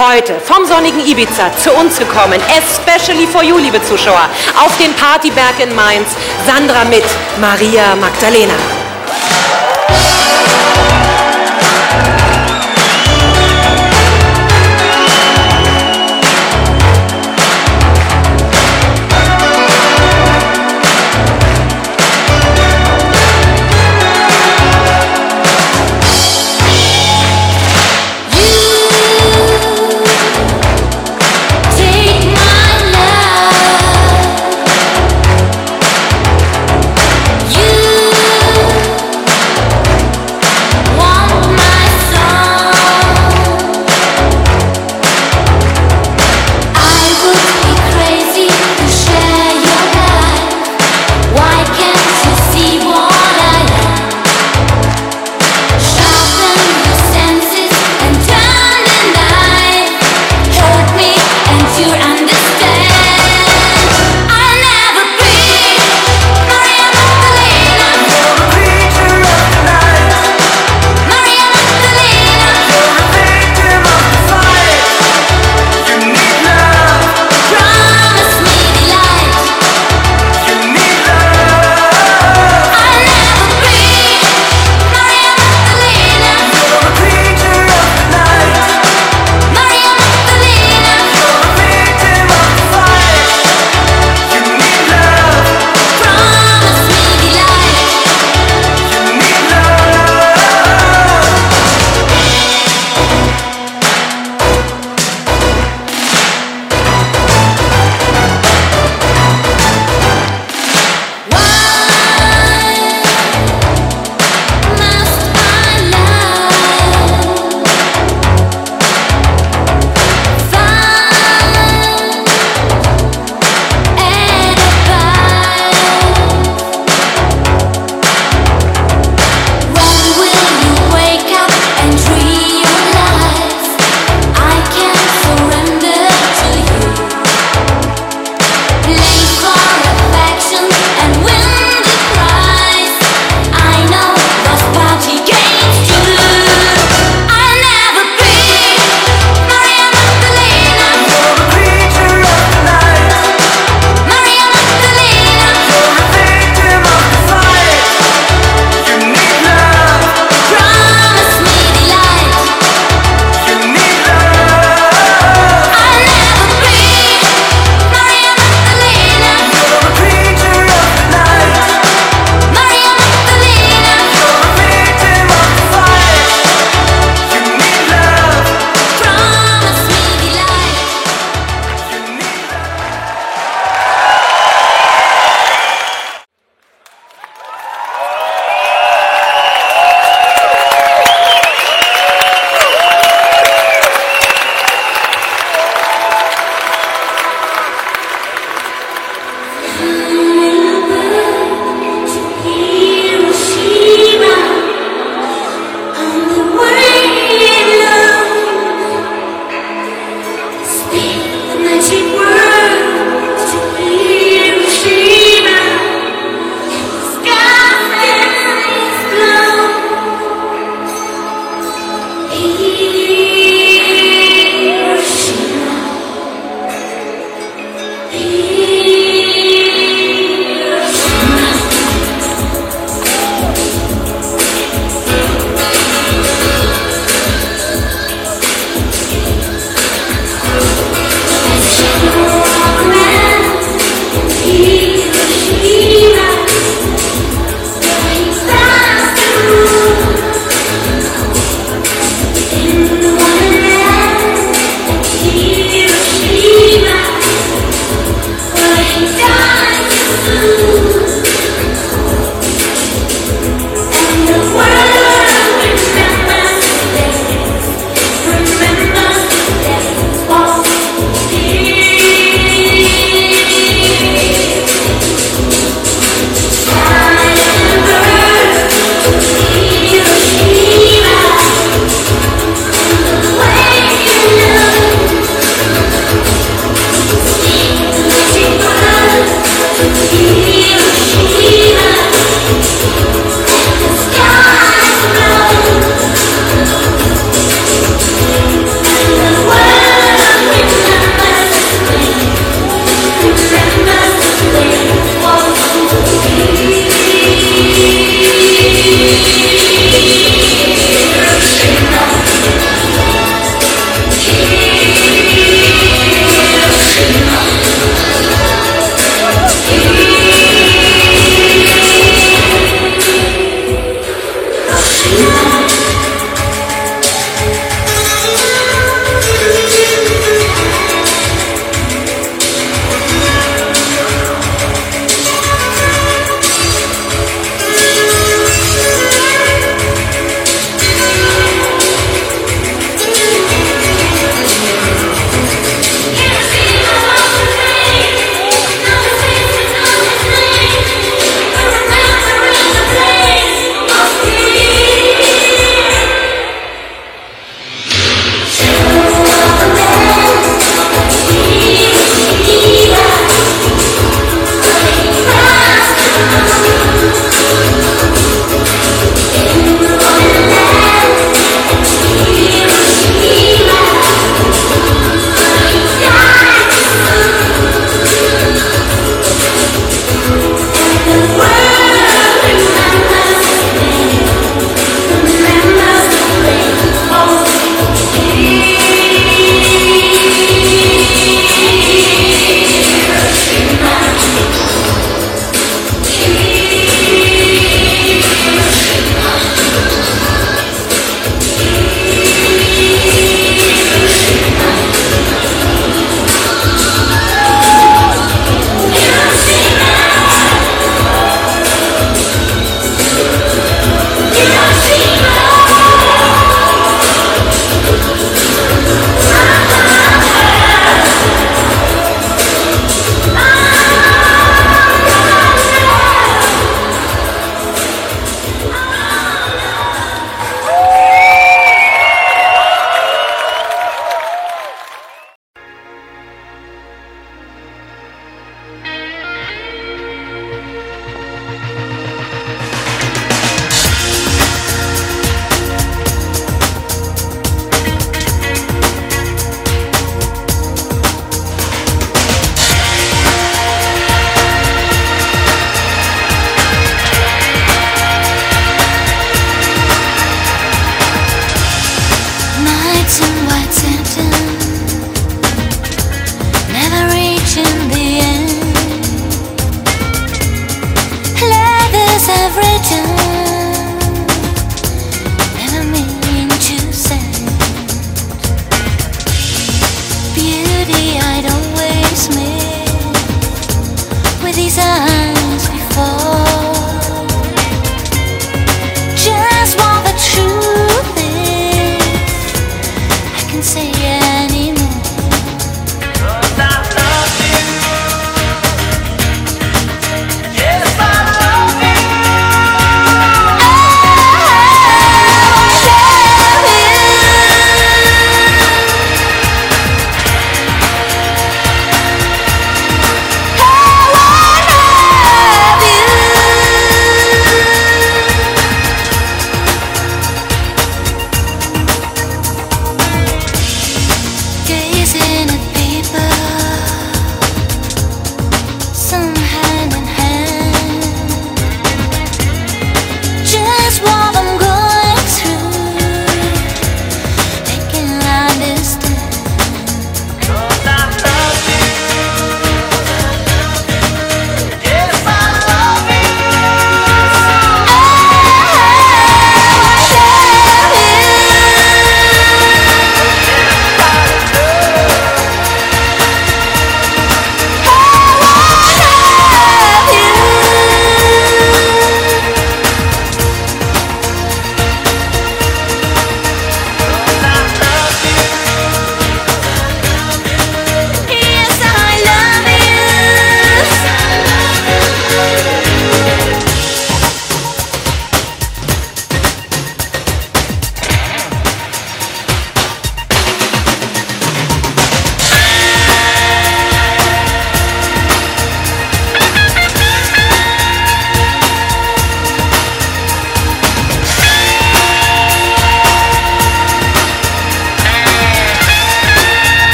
Heute vom sonnigen Ibiza zu uns gekommen, especially for you, liebe Zuschauer, auf den Partyberg in Mainz, Sandra mit Maria Magdalena.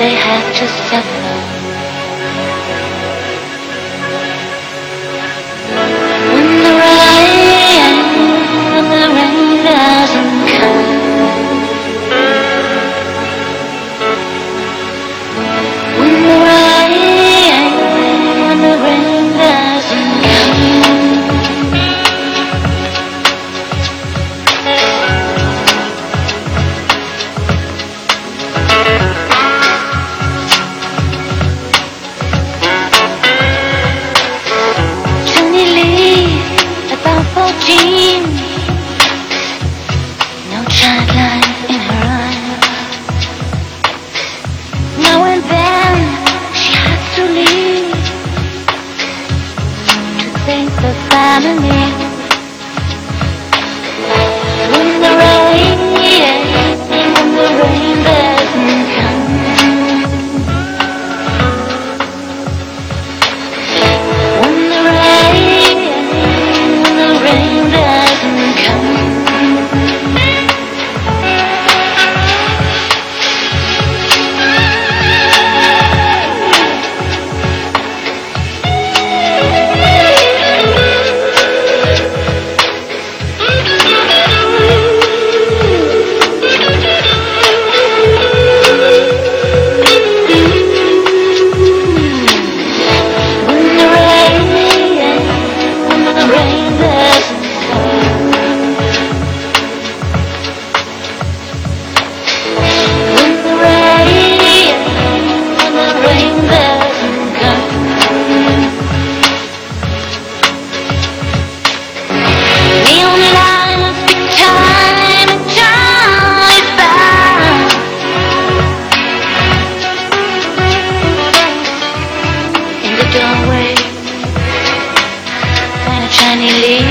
they have to suffer. in the